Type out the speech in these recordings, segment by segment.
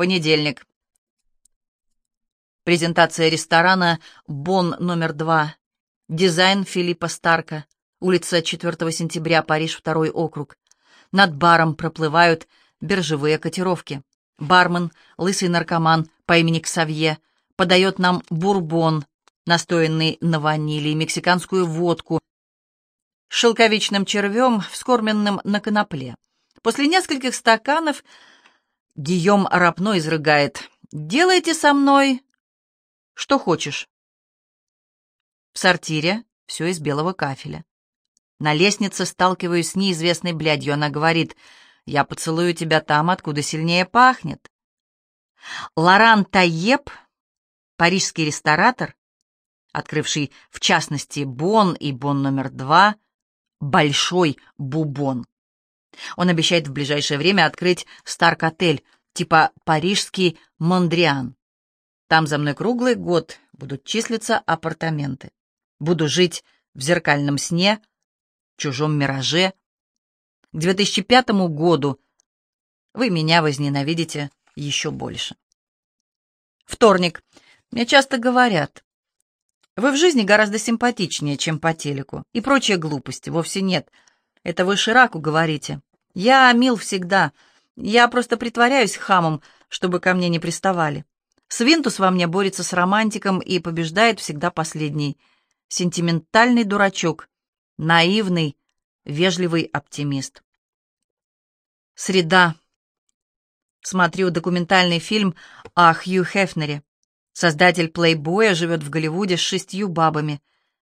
Понедельник. Презентация ресторана «Бон номер два». Дизайн Филиппа Старка. Улица 4 сентября, Париж, второй округ. Над баром проплывают биржевые котировки. Бармен, лысый наркоман по имени Ксавье, подает нам бурбон, настоянный на ванили, и мексиканскую водку шелковичным червем, вскормленным на конопле. После нескольких стаканов Гийом Рапно изрыгает «Делайте со мной, что хочешь». В сортире все из белого кафеля. На лестнице сталкиваюсь с неизвестной блядью. Она говорит, «Я поцелую тебя там, откуда сильнее пахнет». Лоран Таеб, парижский ресторатор, открывший, в частности, Бон и Бон номер два, Большой Бубон. Он обещает в ближайшее время открыть Старк-отель, типа парижский Мондриан. Там за мной круглый год будут числиться апартаменты. Буду жить в зеркальном сне, чужом мираже. К 2005 году вы меня возненавидите еще больше. Вторник. Мне часто говорят, вы в жизни гораздо симпатичнее, чем по телеку. И прочие глупости. Вовсе нет. Это вы Шираку говорите. Я мил всегда. Я просто притворяюсь хамом, чтобы ко мне не приставали. Свинтус во мне борется с романтиком и побеждает всегда последний. Сентиментальный дурачок. Наивный, вежливый оптимист. Среда. Смотрю документальный фильм о Хью Хефнере. Создатель плейбоя живет в Голливуде с шестью бабами.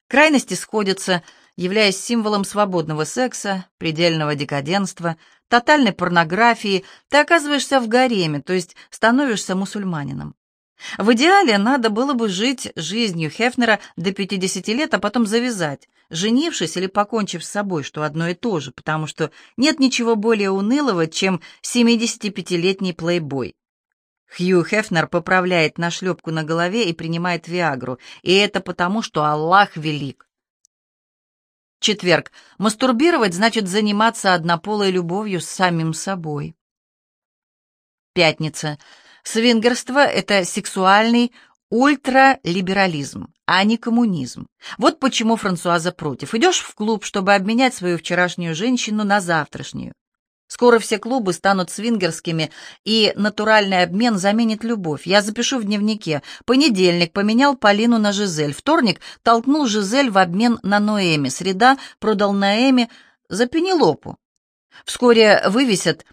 Крайности сходятся, являясь символом свободного секса, предельного декаденства, тотальной порнографии, ты оказываешься в гареме, то есть становишься мусульманином. В идеале надо было бы жить жизнью Хефнера до 50 лет, а потом завязать, женившись или покончив с собой, что одно и то же, потому что нет ничего более унылого, чем 75-летний плейбой. Хью Хефнер поправляет нашлепку на голове и принимает Виагру, и это потому, что Аллах велик. Четверг. Мастурбировать значит заниматься однополой любовью с самим собой. Пятница. Свингерство — это сексуальный ультралиберализм, а не коммунизм. Вот почему Франсуаза против. Идешь в клуб, чтобы обменять свою вчерашнюю женщину на завтрашнюю. Скоро все клубы станут свингерскими, и натуральный обмен заменит любовь. Я запишу в дневнике. Понедельник поменял Полину на Жизель. Вторник толкнул Жизель в обмен на Ноэми. Среда продал Ноэми за Пенелопу. Вскоре вывесят,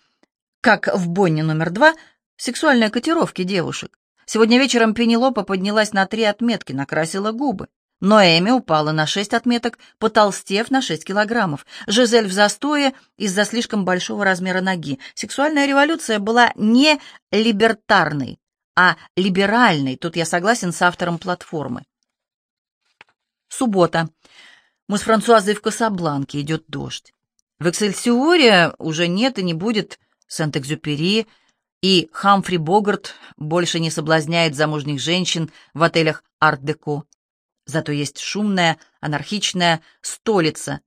как в Бонне номер два, сексуальные котировки девушек. Сегодня вечером Пенелопа поднялась на три отметки, накрасила губы. Но Эми упала на шесть отметок, потолстев на шесть килограммов. Жизель в застое из-за слишком большого размера ноги. Сексуальная революция была не либертарной, а либеральной. Тут я согласен с автором платформы. Суббота. Мы с Франсуазой в Касабланке, идет дождь. В Эксельсиоре уже нет и не будет Сент-Экзюпери, и Хамфри Богарт больше не соблазняет замужних женщин в отелях «Арт-деко». Зато есть шумная, анархичная столица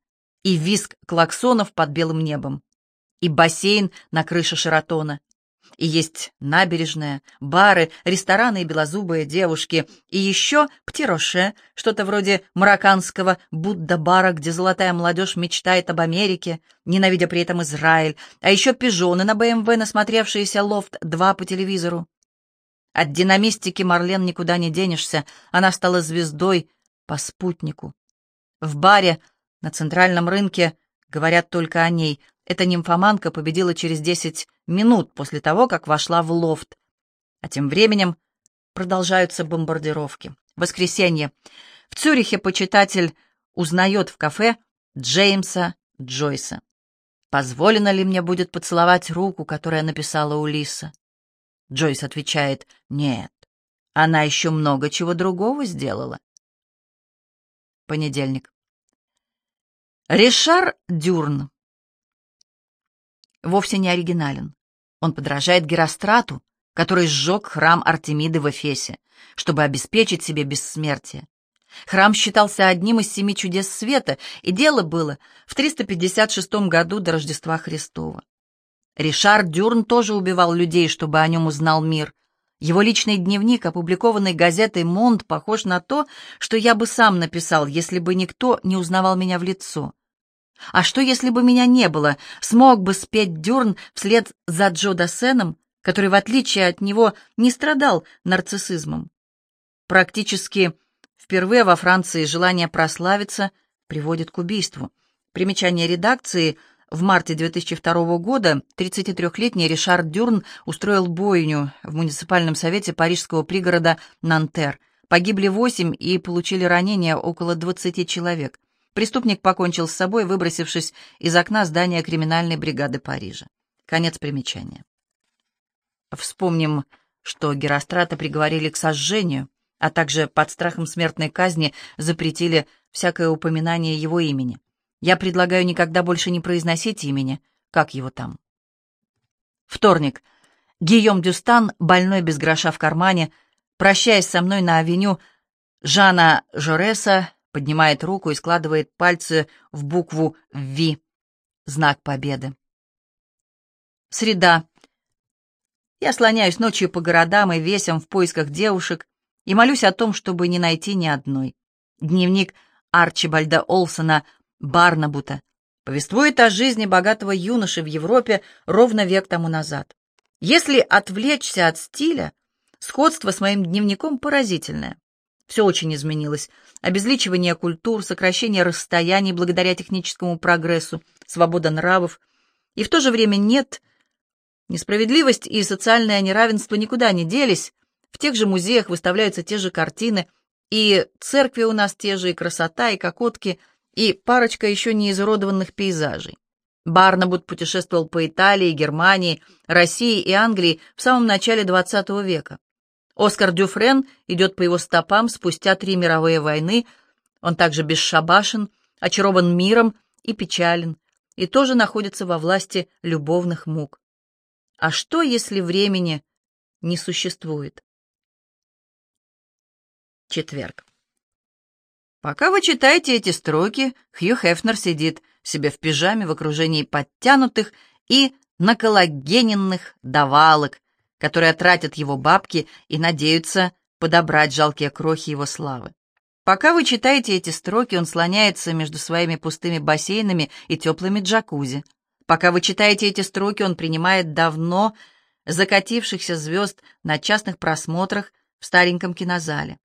и визг клаксонов под белым небом, и бассейн на крыше Шератона, и есть набережная, бары, рестораны и белозубые девушки, и еще птироше, что-то вроде марокканского Будда-бара, где золотая молодежь мечтает об Америке, ненавидя при этом Израиль, а еще пижоны на БМВ, насмотревшиеся «Лофт-2» по телевизору. От динамистики Марлен никуда не денешься, она стала звездой по спутнику. В баре на центральном рынке говорят только о ней. Эта нимфоманка победила через десять минут после того, как вошла в лофт. А тем временем продолжаются бомбардировки. Воскресенье. В Цюрихе почитатель узнает в кафе Джеймса Джойса. Позволено ли мне будет поцеловать руку, которая написала Улиса? Джойс отвечает, нет, она еще много чего другого сделала. Понедельник. Ришар Дюрн вовсе не оригинален. Он подражает Герострату, который сжег храм Артемиды в Эфесе, чтобы обеспечить себе бессмертие. Храм считался одним из семи чудес света, и дело было в 356 году до Рождества Христова. Ришар Дюрн тоже убивал людей, чтобы о нем узнал мир. Его личный дневник, опубликованный газетой «Монт», похож на то, что я бы сам написал, если бы никто не узнавал меня в лицо. А что, если бы меня не было? Смог бы спеть Дюрн вслед за Джо Дассеном, который, в отличие от него, не страдал нарциссизмом? Практически впервые во Франции желание прославиться приводит к убийству. Примечание редакции – в марте 2002 года 33-летний Ришард Дюрн устроил бойню в муниципальном совете парижского пригорода Нантер. Погибли 8 и получили ранения около 20 человек. Преступник покончил с собой, выбросившись из окна здания криминальной бригады Парижа. Конец примечания. Вспомним, что Герострата приговорили к сожжению, а также под страхом смертной казни запретили всякое упоминание его имени. Я предлагаю никогда больше не произносить имени. Как его там? Вторник. Гийом Дюстан, больной без гроша в кармане, прощаясь со мной на авеню Жана Жореса, поднимает руку и складывает пальцы в букву «Ви» — знак победы. Среда. Я слоняюсь ночью по городам и весям в поисках девушек и молюсь о том, чтобы не найти ни одной. Дневник Арчибальда Олсона Барнабута, повествует о жизни богатого юноши в Европе ровно век тому назад. Если отвлечься от стиля, сходство с моим дневником поразительное. Все очень изменилось. Обезличивание культур, сокращение расстояний благодаря техническому прогрессу, свобода нравов. И в то же время нет. Несправедливость и социальное неравенство никуда не делись. В тех же музеях выставляются те же картины, и церкви у нас те же, и красота, и кокотки — и парочка еще не изуродованных пейзажей. Барнабут путешествовал по Италии, Германии, России и Англии в самом начале XX века. Оскар Дюфрен идет по его стопам спустя три мировые войны. Он также бесшабашен, очарован миром и печален, и тоже находится во власти любовных мук. А что, если времени не существует? Четверг. Пока вы читаете эти строки, Хью Хефнер сидит себе в пижаме в окружении подтянутых и наколагененных давалок, которые тратят его бабки и надеются подобрать жалкие крохи его славы. Пока вы читаете эти строки, он слоняется между своими пустыми бассейнами и теплыми джакузи. Пока вы читаете эти строки, он принимает давно закатившихся звезд на частных просмотрах в стареньком кинозале.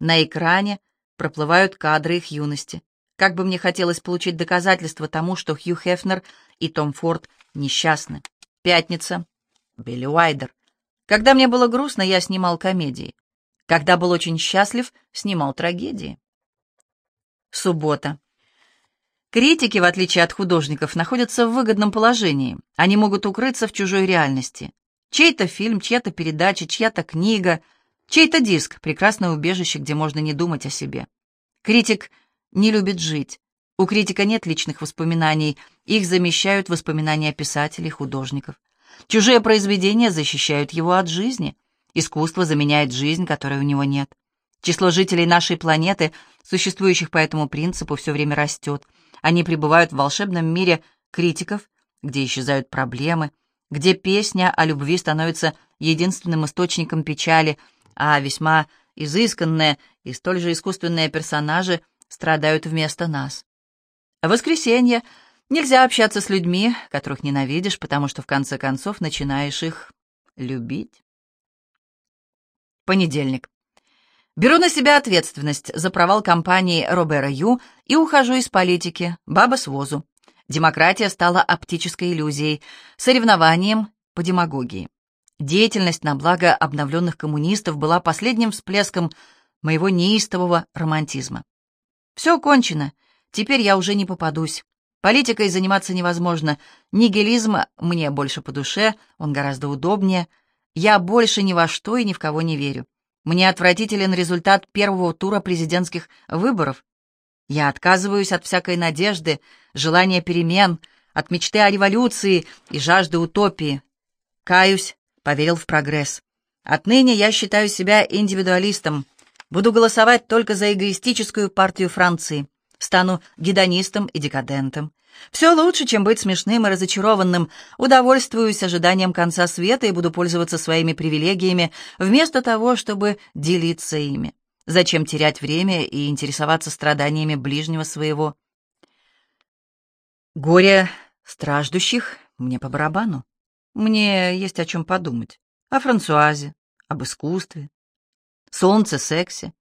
На экране проплывают кадры их юности. Как бы мне хотелось получить доказательства тому, что Хью Хефнер и Том Форд несчастны. Пятница. Билли Уайдер. Когда мне было грустно, я снимал комедии. Когда был очень счастлив, снимал трагедии. Суббота. Критики, в отличие от художников, находятся в выгодном положении. Они могут укрыться в чужой реальности. Чей-то фильм, чья-то передача, чья-то книга — Чей-то диск — прекрасное убежище, где можно не думать о себе. Критик не любит жить. У критика нет личных воспоминаний, их замещают воспоминания писателей, художников. Чужие произведения защищают его от жизни. Искусство заменяет жизнь, которой у него нет. Число жителей нашей планеты, существующих по этому принципу, все время растет. Они пребывают в волшебном мире критиков, где исчезают проблемы, где песня о любви становится единственным источником печали, а весьма изысканные и столь же искусственные персонажи страдают вместо нас. Воскресенье нельзя общаться с людьми, которых ненавидишь, потому что в конце концов начинаешь их любить. Понедельник. Беру на себя ответственность за провал кампании Робера Ю и ухожу из политики, баба с возу. Демократия стала оптической иллюзией, соревнованием по демагогии. Деятельность на благо обновленных коммунистов была последним всплеском моего неистового романтизма. Все кончено, теперь я уже не попадусь. Политикой заниматься невозможно. Нигилизм мне больше по душе, он гораздо удобнее. Я больше ни во что и ни в кого не верю. Мне отвратителен результат первого тура президентских выборов. Я отказываюсь от всякой надежды, желания перемен, от мечты о революции и жажды утопии. Каюсь, поверил в прогресс. Отныне я считаю себя индивидуалистом. Буду голосовать только за эгоистическую партию Франции. Стану гедонистом и декадентом. Все лучше, чем быть смешным и разочарованным. Удовольствуюсь ожиданием конца света и буду пользоваться своими привилегиями, вместо того, чтобы делиться ими. Зачем терять время и интересоваться страданиями ближнего своего? Горе страждущих мне по барабану. Мне есть о чем подумать. О Франсуазе, об искусстве, солнце, сексе,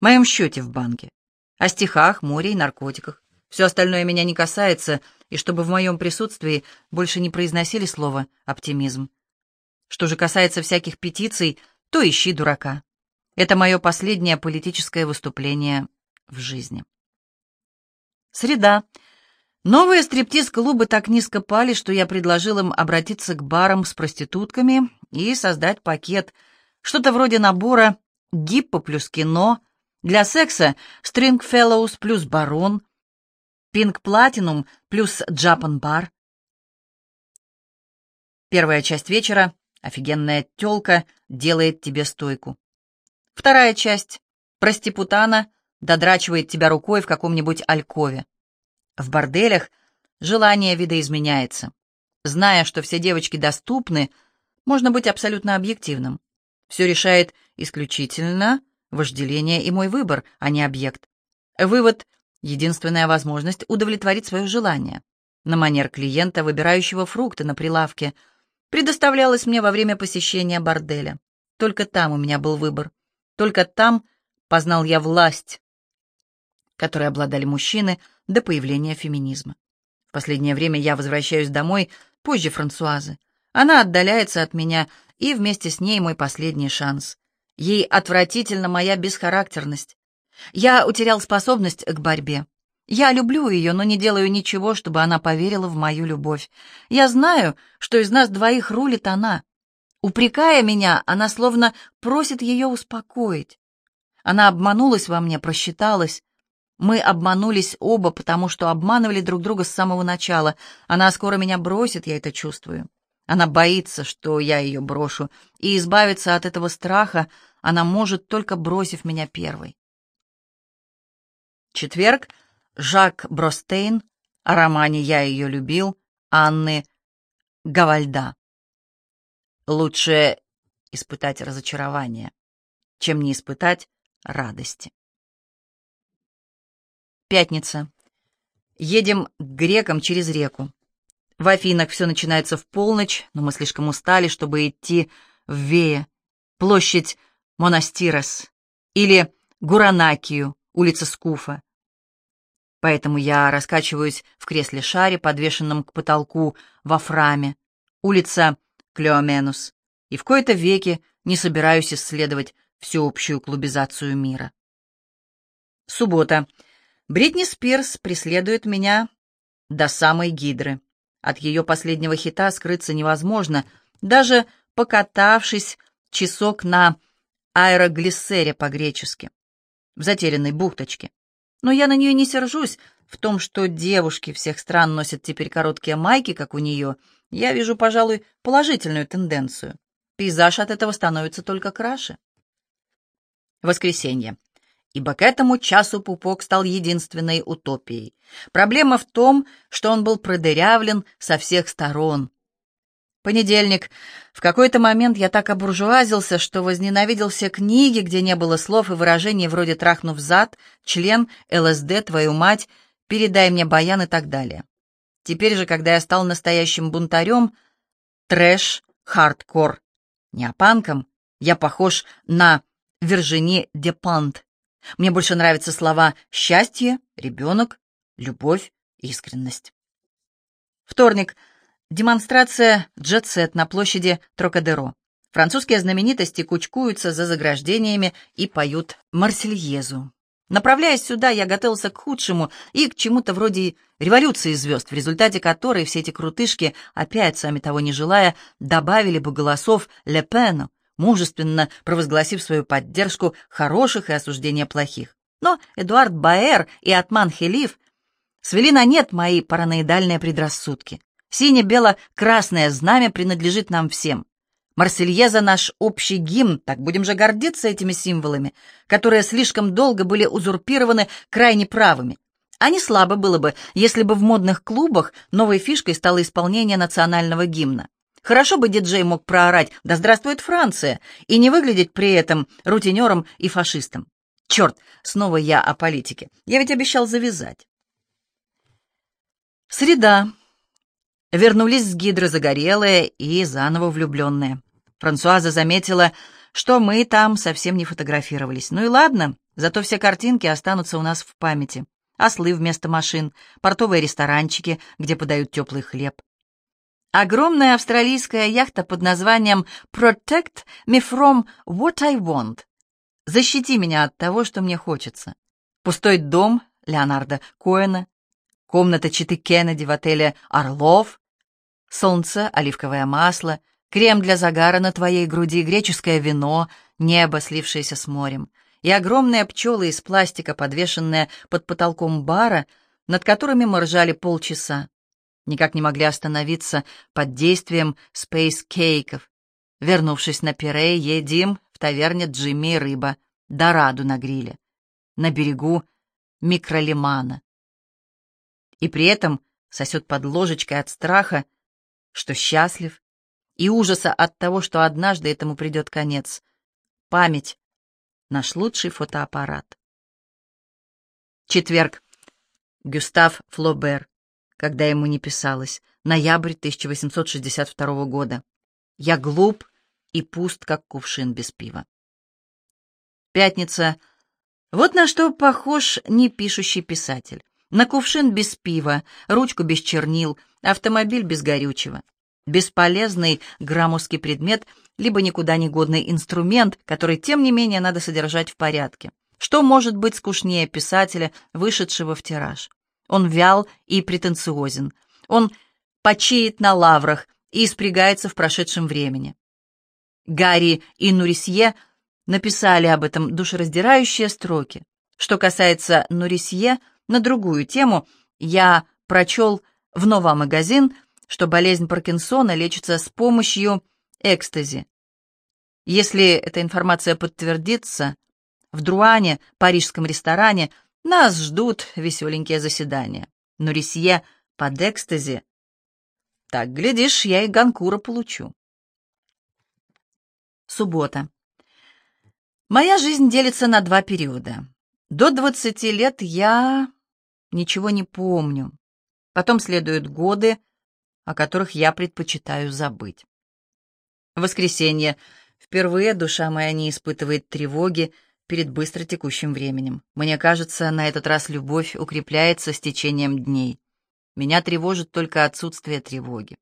моем счете в банке, о стихах, море и наркотиках. Все остальное меня не касается, и чтобы в моем присутствии больше не произносили слово «оптимизм». Что же касается всяких петиций, то ищи дурака. Это мое последнее политическое выступление в жизни. Среда. Новые стриптиз-клубы так низко пали, что я предложил им обратиться к барам с проститутками и создать пакет, что-то вроде набора «Гиппо плюс кино», для секса «Стрингфеллоус» плюс «Барон», «Пинк Платинум» плюс «Джапан Бар». Первая часть вечера «Офигенная тёлка делает тебе стойку». Вторая часть «Простипутана» додрачивает тебя рукой в каком-нибудь алькове. В борделях желание видоизменяется. Зная, что все девочки доступны, можно быть абсолютно объективным. Все решает исключительно вожделение и мой выбор, а не объект. Вывод — единственная возможность удовлетворить свое желание. На манер клиента, выбирающего фрукты на прилавке, предоставлялось мне во время посещения борделя. Только там у меня был выбор. Только там познал я власть, которой обладали мужчины до появления феминизма. В последнее время я возвращаюсь домой позже Франсуазы. Она отдаляется от меня, и вместе с ней мой последний шанс. Ей отвратительно моя бесхарактерность. Я утерял способность к борьбе. Я люблю ее, но не делаю ничего, чтобы она поверила в мою любовь. Я знаю, что из нас двоих рулит она. Упрекая меня, она словно просит ее успокоить. Она обманулась во мне, просчиталась. Мы обманулись оба, потому что обманывали друг друга с самого начала. Она скоро меня бросит, я это чувствую. Она боится, что я ее брошу, и избавиться от этого страха она может, только бросив меня первой. Четверг. Жак Бростейн. О романе «Я ее любил» Анны Гавальда. Лучше испытать разочарование, чем не испытать радости. Пятница. Едем к грекам через реку. В Афинах все начинается в полночь, но мы слишком устали, чтобы идти в Вея, площадь Монастирос или Гуранакию, улица Скуфа. Поэтому я раскачиваюсь в кресле-шаре, подвешенном к потолку во Фраме, улица Клеоменус, и в кои-то веки не собираюсь исследовать всеобщую клубизацию мира. Суббота. Бритни Спирс преследует меня до самой Гидры. От ее последнего хита скрыться невозможно, даже покатавшись часок на аэроглиссере по-гречески, в затерянной бухточке. Но я на нее не сержусь. В том, что девушки всех стран носят теперь короткие майки, как у нее, я вижу, пожалуй, положительную тенденцию. Пейзаж от этого становится только краше. Воскресенье ибо к этому часу пупок стал единственной утопией. Проблема в том, что он был продырявлен со всех сторон. Понедельник. В какой-то момент я так обуржуазился, что возненавидел все книги, где не было слов и выражений вроде «трахнув зад», «член», «ЛСД», «твою мать», «передай мне баян» и так далее. Теперь же, когда я стал настоящим бунтарем, трэш, хардкор, неопанком, я похож на Виржини Депант, мне больше нравятся слова «счастье», «ребенок», «любовь», «искренность». Вторник. Демонстрация «Джет-сет» на площади Трокадеро. Французские знаменитости кучкуются за заграждениями и поют «Марсельезу». Направляясь сюда, я готовился к худшему и к чему-то вроде революции звезд, в результате которой все эти крутышки, опять сами того не желая, добавили бы голосов «Ле Пену», мужественно провозгласив свою поддержку хороших и осуждения плохих. Но Эдуард Баэр и Атман Хелиф свели на нет мои параноидальные предрассудки. Сине-бело-красное знамя принадлежит нам всем. Марсельеза — наш общий гимн, так будем же гордиться этими символами, которые слишком долго были узурпированы крайне правыми. А не слабо было бы, если бы в модных клубах новой фишкой стало исполнение национального гимна. Хорошо бы диджей мог проорать «Да здравствует Франция!» и не выглядеть при этом рутинером и фашистом. Черт, снова я о политике. Я ведь обещал завязать. Среда. Вернулись с гидры загорелые и заново влюбленные. Франсуаза заметила, что мы там совсем не фотографировались. Ну и ладно, зато все картинки останутся у нас в памяти. Ослы вместо машин, портовые ресторанчики, где подают теплый хлеб. Огромная австралийская яхта под названием «Protect me from what I want» «Защити меня от того, что мне хочется». Пустой дом Леонарда Коэна, комната Читы Кеннеди в отеле «Орлов», солнце, оливковое масло, крем для загара на твоей груди, греческое вино, небо, слившееся с морем, и огромные пчелы из пластика, подвешенные под потолком бара, над которыми мы ржали полчаса никак не могли остановиться под действием спейс-кейков. Вернувшись на пире, едим в таверне Джимми рыба, дораду на гриле, на берегу микролимана. И при этом сосет под ложечкой от страха, что счастлив, и ужаса от того, что однажды этому придет конец. Память — наш лучший фотоаппарат. Четверг. Гюстав Флобер когда ему не писалось, ноябрь 1862 года. Я глуп и пуст, как кувшин без пива. Пятница. Вот на что похож непишущий писатель. На кувшин без пива, ручку без чернил, автомобиль без горючего. Бесполезный граммовский предмет, либо никуда не годный инструмент, который, тем не менее, надо содержать в порядке. Что может быть скучнее писателя, вышедшего в тираж? Он вял и претенциозен. Он почиет на лаврах и испрягается в прошедшем времени. Гарри и Нурисье написали об этом душераздирающие строки. Что касается Нурисье, на другую тему я прочел в «Нова магазин», что болезнь Паркинсона лечится с помощью экстази. Если эта информация подтвердится, в Друане, парижском ресторане, нас ждут веселенькие заседания. Но Рисье под экстази. Так, глядишь, я и Ганкура получу. Суббота. Моя жизнь делится на два периода. До 20 лет я ничего не помню. Потом следуют годы, о которых я предпочитаю забыть. Воскресенье. Впервые душа моя не испытывает тревоги, перед быстро текущим временем. Мне кажется, на этот раз любовь укрепляется с течением дней. Меня тревожит только отсутствие тревоги.